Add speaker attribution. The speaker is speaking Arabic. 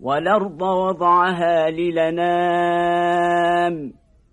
Speaker 1: والأرض وضعها للنام